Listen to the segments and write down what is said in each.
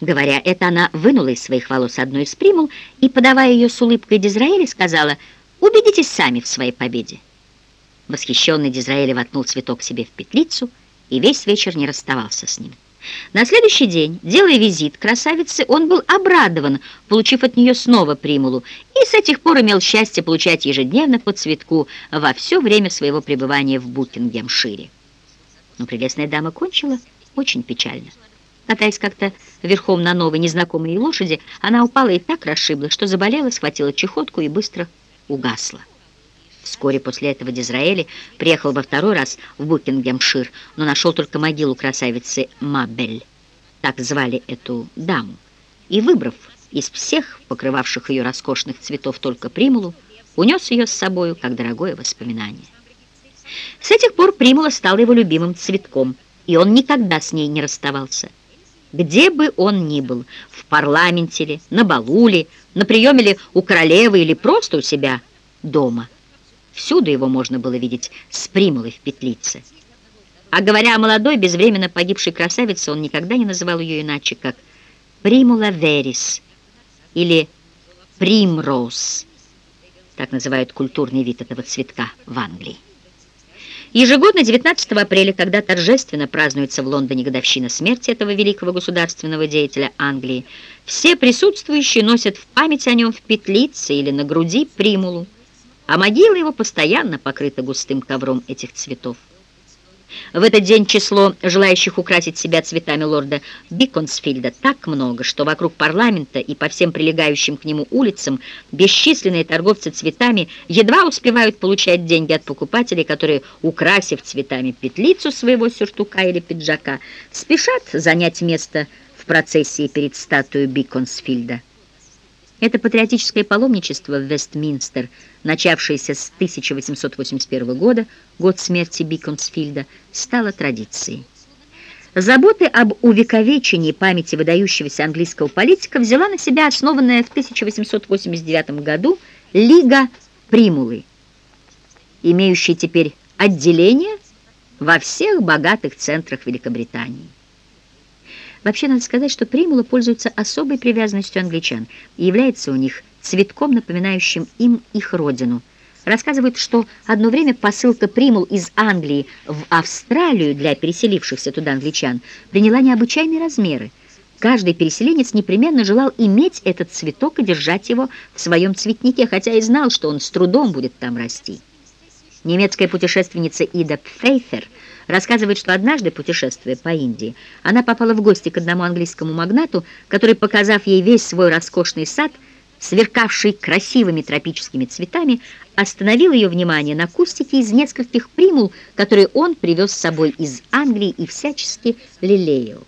Говоря это, она вынула из своих волос одну из примул и, подавая ее с улыбкой Дизраэля, сказала «Убедитесь сами в своей победе». Восхищенный Дизраэль воткнул цветок себе в петлицу и весь вечер не расставался с ним. На следующий день, делая визит красавице, он был обрадован, получив от нее снова примулу, и с этих пор имел счастье получать ежедневно по цветку во все время своего пребывания в Букингемшире. Но прелестная дама кончила очень печально. Катаясь как-то верхом на новой незнакомой лошади, она упала и так расшибла, что заболела, схватила чехотку и быстро угасла. Вскоре после этого Дизраэли приехал во второй раз в Букингемшир, но нашел только могилу красавицы Мабель, так звали эту даму, и, выбрав из всех покрывавших ее роскошных цветов только примулу, унес ее с собою, как дорогое воспоминание. С этих пор примула стала его любимым цветком, и он никогда с ней не расставался. Где бы он ни был, в парламенте ли, на балу ли, на приеме ли у королевы или просто у себя дома – Всюду его можно было видеть с примулой в петлице. А говоря о молодой, безвременно погибшей красавице, он никогда не называл ее иначе, как «примула верис» или «примроуз». Так называют культурный вид этого цветка в Англии. Ежегодно 19 апреля, когда торжественно празднуется в Лондоне годовщина смерти этого великого государственного деятеля Англии, все присутствующие носят в память о нем в петлице или на груди примулу а могила его постоянно покрыта густым ковром этих цветов. В этот день число желающих украсить себя цветами лорда Биконсфильда так много, что вокруг парламента и по всем прилегающим к нему улицам бесчисленные торговцы цветами едва успевают получать деньги от покупателей, которые, украсив цветами петлицу своего сюртука или пиджака, спешат занять место в процессии перед статуей Биконсфильда. Это патриотическое паломничество в Вестминстер, начавшееся с 1881 года, год смерти Биконсфильда, стало традицией. Заботы об увековечении памяти выдающегося английского политика взяла на себя основанная в 1889 году Лига Примулы, имеющая теперь отделение во всех богатых центрах Великобритании. Вообще, надо сказать, что примула пользуется особой привязанностью англичан и является у них цветком, напоминающим им их родину. Рассказывают, что одно время посылка примул из Англии в Австралию для переселившихся туда англичан приняла необычайные размеры. Каждый переселенец непременно желал иметь этот цветок и держать его в своем цветнике, хотя и знал, что он с трудом будет там расти. Немецкая путешественница Ида Пфейфер – Рассказывает, что однажды, путешествуя по Индии, она попала в гости к одному английскому магнату, который, показав ей весь свой роскошный сад, сверкавший красивыми тропическими цветами, остановил ее внимание на кустике из нескольких примул, которые он привез с собой из Англии и всячески лелеял.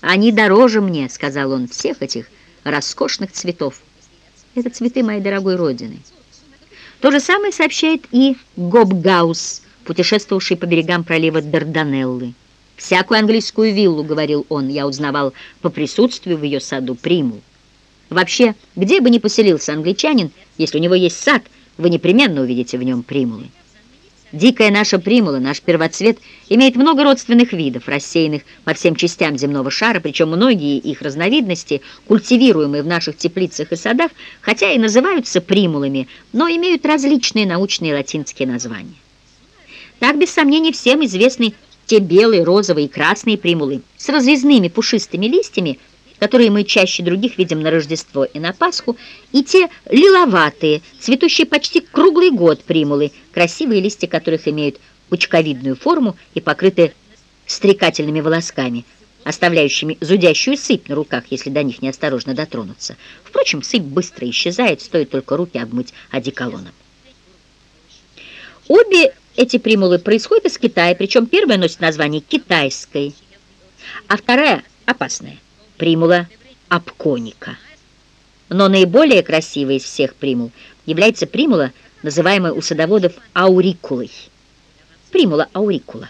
«Они дороже мне», — сказал он, — «всех этих роскошных цветов. Это цветы моей дорогой родины». То же самое сообщает и Гобгаус, путешествовавший по берегам пролива Дарданеллы. «Всякую английскую виллу, — говорил он, — я узнавал по присутствию в ее саду примул. Вообще, где бы ни поселился англичанин, если у него есть сад, вы непременно увидите в нем примулы. Дикая наша примула, наш первоцвет, имеет много родственных видов, рассеянных по всем частям земного шара, причем многие их разновидности, культивируемые в наших теплицах и садах, хотя и называются примулами, но имеют различные научные латинские названия. Так, без сомнения, всем известны те белые, розовые и красные примулы с разрезными пушистыми листьями, которые мы чаще других видим на Рождество и на Пасху, и те лиловатые, цветущие почти круглый год примулы, красивые листья которых имеют пучковидную форму и покрыты стрекательными волосками, оставляющими зудящую сыпь на руках, если до них неосторожно дотронуться. Впрочем, сыпь быстро исчезает, стоит только руки обмыть одеколоном. Обе эти примулы происходят из Китая, причем первая носит название китайской, а вторая опасная – примула апконика. Но наиболее красивой из всех примул является примула, называемая у садоводов аурикулой. Примула аурикула.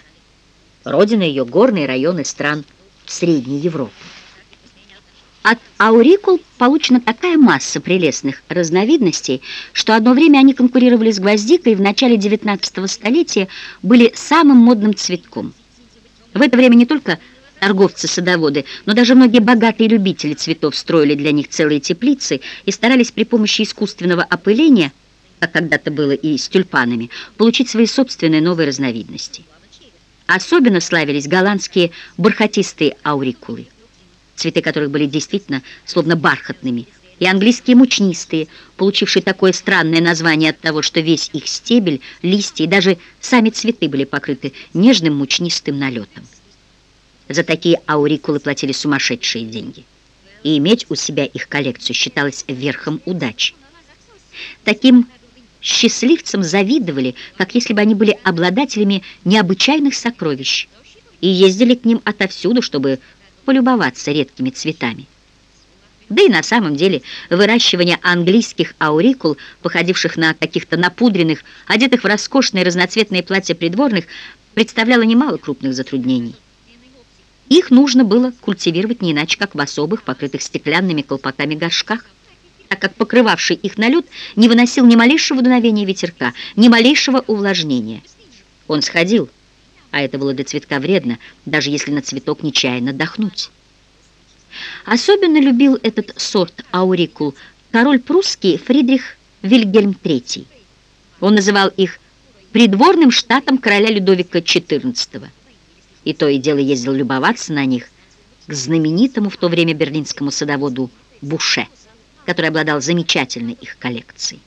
Родина ее – горные районы стран Средней Европы. От аурикул получена такая масса прелестных разновидностей, что одно время они конкурировали с гвоздикой и в начале XIX столетия были самым модным цветком. В это время не только торговцы-садоводы, но даже многие богатые любители цветов строили для них целые теплицы и старались при помощи искусственного опыления, как когда-то было и с тюльпанами, получить свои собственные новые разновидности. Особенно славились голландские бархатистые аурикулы, цветы которых были действительно словно бархатными, и английские мучнистые, получившие такое странное название от того, что весь их стебель, листья и даже сами цветы были покрыты нежным мучнистым налетом. За такие аурикулы платили сумасшедшие деньги. И иметь у себя их коллекцию считалось верхом удачи. Таким счастливцам завидовали, как если бы они были обладателями необычайных сокровищ, и ездили к ним отовсюду, чтобы полюбоваться редкими цветами. Да и на самом деле выращивание английских аурикул, походивших на каких-то напудренных, одетых в роскошные разноцветные платья придворных, представляло немало крупных затруднений. Их нужно было культивировать не иначе, как в особых, покрытых стеклянными колпаками горшках, так как покрывавший их налет не выносил ни малейшего дуновения ветерка, ни малейшего увлажнения. Он сходил, а это было для цветка вредно, даже если на цветок нечаянно дохнуть. Особенно любил этот сорт аурикул король прусский Фридрих Вильгельм III. Он называл их придворным штатом короля Людовика XIV и то и дело ездил любоваться на них к знаменитому в то время берлинскому садоводу Буше, который обладал замечательной их коллекцией.